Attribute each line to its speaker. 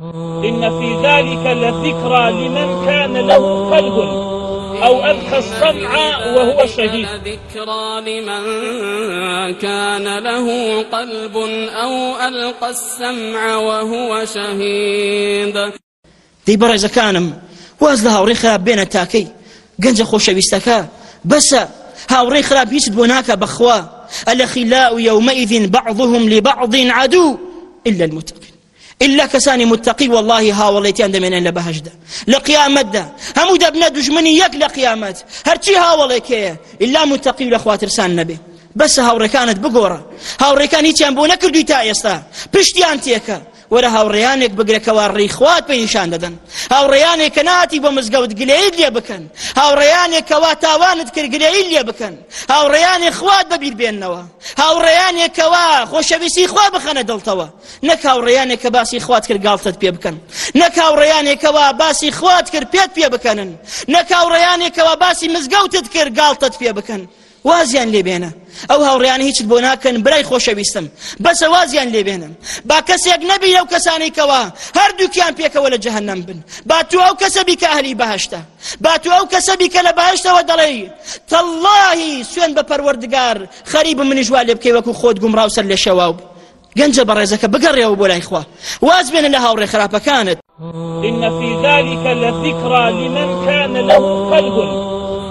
Speaker 1: إن في ذلك لذكرى لمن كان له قلب أو ألقى السمع وهو شهيد ذكرى لمن
Speaker 2: كان له قلب أو ألقى السمع وهو
Speaker 3: شهيد دي برز كانم وازل هاوري خراب بين تاكي گەنجە خۆشەویستەکە بەسە هاوڕێی خراپ هیچ بۆ ناکە بەخوا ئەلە خیلا و یومەئذین بەعضهم لبعض عدو إلا المتق إلا كساني متقي والله هاوڵێتی ئەم دەمێنێن لە بەهشدا لە قیامەتدا هەموو دەبنە دژمنی یەک لە قیامەت هەرچی هاوڵێکەیە إلا متقی لە خواترسان نەبێ بەسە هاوڕەکانت بگۆڕە هاوڕێکان هیچیان بۆ نەکردووی تا ئێستا پشتیان تێکە وەرە هاوڕیانێک بگرێکەوە ڕیخوات پێ نیشان دەدەن هاوڕیانێک کە ناتی بۆ مزگەوت گلەیت لێ بکەن هاوڕیانێک کەوا تاوانت کردگرەی لێ بکەن هاوڕیانی خوات بەبییر بێننەوە هاوڕیانێک کەوا خۆشەویستی خوا بخەنە دڵتەوە نەک هاوڕیانێک کە باسی خوات کرد گاڵتت پێ بکەن نەک هاوڕیانێکەوە باسی خوات کرد پێت پێ بکەنن نەک هاوڕیانێکەوە باسی مزگەوتت کرد گاڵتت پێ بکەن وازیان لێبێنە ئەو هاوڕیان هیچ بۆ ناکەن برای خۆشەویستم بەسە وازیان لێبێنم با کەسێک نەبی ئەو کەسانی کەوا هەردووکیان پێکەوە لە جەهنم بن با تو ئەو کەسەبی کە ئەهلی بەهشتە با تو ئەو کەسەبی کە لە بەهشتەوە دەڵێ تەڵڵاهی سوێن بە پەروەردگار خەریب منیژوا لێ بکەی وەکو خۆت گومڕاو سەر لە شەواو گەنجە بەڕێزەکە بگەڕێەوە بۆ لای خوا واز بێنە لە هاوڕێ خراپەکانت
Speaker 1: إن في ذلك لذكرى لمن كان له قلب